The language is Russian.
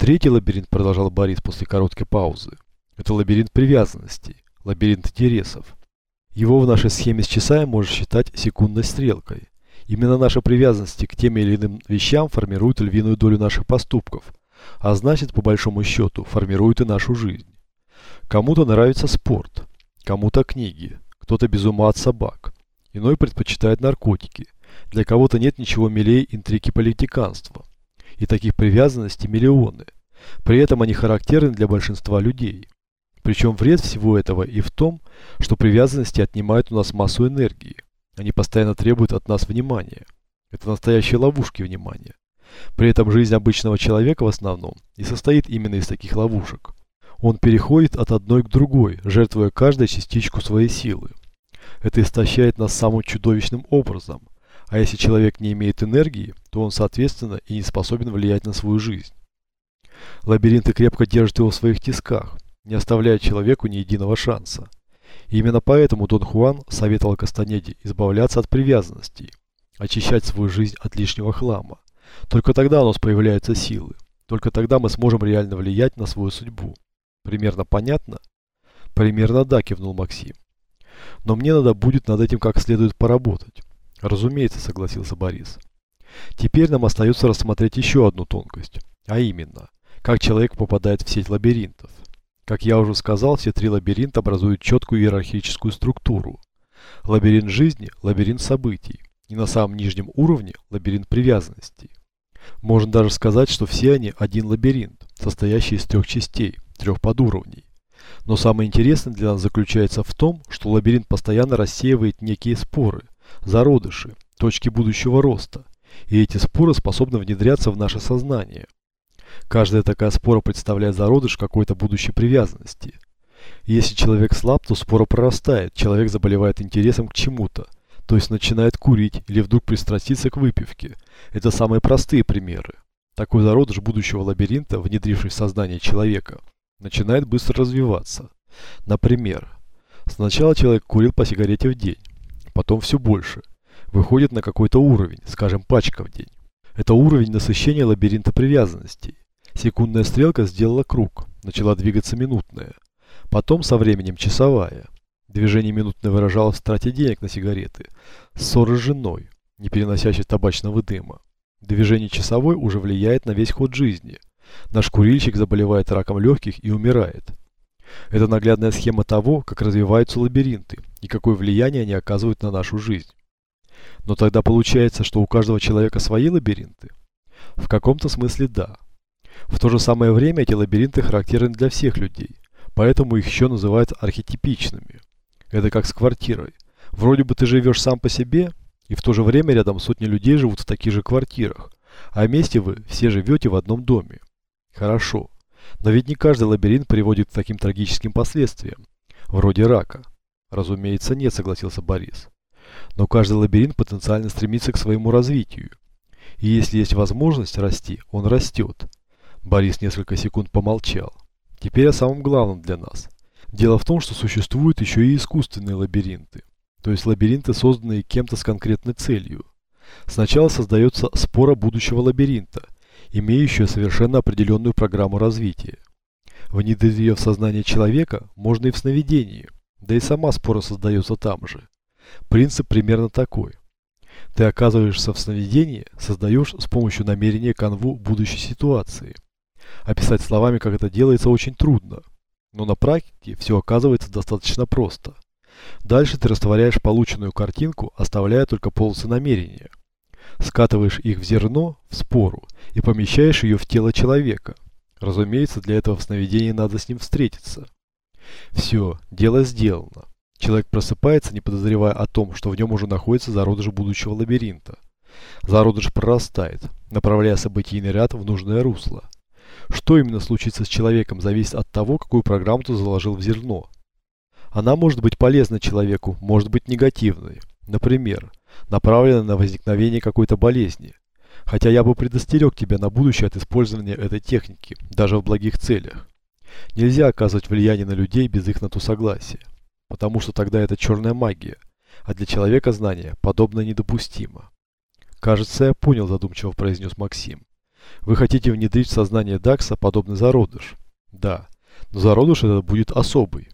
Третий лабиринт, продолжал Борис после короткой паузы, это лабиринт привязанностей, лабиринт интересов. Его в нашей схеме с часами можно считать секундной стрелкой. Именно наши привязанности к тем или иным вещам формируют львиную долю наших поступков, а значит, по большому счету, формируют и нашу жизнь. Кому-то нравится спорт, кому-то книги, кто-то без ума от собак, иной предпочитает наркотики, для кого-то нет ничего милее интриги политиканства. И таких привязанностей миллионы. При этом они характерны для большинства людей. Причем вред всего этого и в том, что привязанности отнимают у нас массу энергии. Они постоянно требуют от нас внимания. Это настоящие ловушки внимания. При этом жизнь обычного человека в основном и состоит именно из таких ловушек. Он переходит от одной к другой, жертвуя каждой частичку своей силы. Это истощает нас самым чудовищным образом. А если человек не имеет энергии, то он соответственно и не способен влиять на свою жизнь. Лабиринты крепко держат его в своих тисках, не оставляя человеку ни единого шанса. И именно поэтому Дон Хуан советовал Кастанеде избавляться от привязанностей, очищать свою жизнь от лишнего хлама. Только тогда у нас появляются силы. Только тогда мы сможем реально влиять на свою судьбу. Примерно понятно? Примерно да, кивнул Максим. Но мне надо будет над этим как следует поработать. Разумеется, согласился Борис. Теперь нам остается рассмотреть еще одну тонкость. А именно, как человек попадает в сеть лабиринтов. Как я уже сказал, все три лабиринта образуют четкую иерархическую структуру. Лабиринт жизни – лабиринт событий. И на самом нижнем уровне – лабиринт привязанностей. Можно даже сказать, что все они один лабиринт, состоящий из трех частей, трех подуровней. Но самое интересное для нас заключается в том, что лабиринт постоянно рассеивает некие споры, зародыши, точки будущего роста, и эти споры способны внедряться в наше сознание. Каждая такая спора представляет зародыш какой-то будущей привязанности. Если человек слаб, то спора прорастает, человек заболевает интересом к чему-то, то есть начинает курить или вдруг пристраститься к выпивке. Это самые простые примеры. Такой зародыш будущего лабиринта, внедривший в сознание человека, начинает быстро развиваться. Например, сначала человек курил по сигарете в день, потом все больше. Выходит на какой-то уровень, скажем, пачка в день. Это уровень насыщения лабиринта привязанностей. Секундная стрелка сделала круг, начала двигаться минутная. Потом со временем часовая. Движение минутное выражалось в трате денег на сигареты, ссоры с женой, не переносящей табачного дыма. Движение часовой уже влияет на весь ход жизни. Наш курильщик заболевает раком легких и умирает. Это наглядная схема того, как развиваются лабиринты и какое влияние они оказывают на нашу жизнь. Но тогда получается, что у каждого человека свои лабиринты? В каком-то смысле да. В то же самое время эти лабиринты характерны для всех людей, поэтому их еще называют архетипичными. Это как с квартирой. Вроде бы ты живешь сам по себе, и в то же время рядом сотни людей живут в таких же квартирах, а вместе вы все живете в одном доме. Хорошо. Но ведь не каждый лабиринт приводит к таким трагическим последствиям, вроде рака. Разумеется, нет, согласился Борис. Но каждый лабиринт потенциально стремится к своему развитию. И если есть возможность расти, он растет. Борис несколько секунд помолчал. Теперь о самом главном для нас. Дело в том, что существуют еще и искусственные лабиринты. То есть лабиринты, созданные кем-то с конкретной целью. Сначала создается спора будущего лабиринта, имеющая совершенно определенную программу развития. Внедрить ее в сознание человека можно и в сновидении, да и сама спора создается там же. Принцип примерно такой. Ты оказываешься в сновидении, создаешь с помощью намерения канву будущей ситуации. Описать словами, как это делается, очень трудно. Но на практике все оказывается достаточно просто. Дальше ты растворяешь полученную картинку, оставляя только полосы намерения. Скатываешь их в зерно, в спору, и помещаешь ее в тело человека. Разумеется, для этого в сновидении надо с ним встретиться. Все, дело сделано. Человек просыпается, не подозревая о том, что в нем уже находится зародыш будущего лабиринта. Зародыш прорастает, направляя событийный ряд в нужное русло. Что именно случится с человеком, зависит от того, какую программу ты заложил в зерно. Она может быть полезна человеку, может быть негативной. Например, направлена на возникновение какой-то болезни. Хотя я бы предостерег тебя на будущее от использования этой техники, даже в благих целях. Нельзя оказывать влияние на людей без их на то согласия потому что тогда это черная магия, а для человека знание подобное недопустимо. «Кажется, я понял», – задумчиво произнес Максим. Вы хотите внедрить в сознание Дакса подобный зародыш? Да. Но зародыш этот будет особый.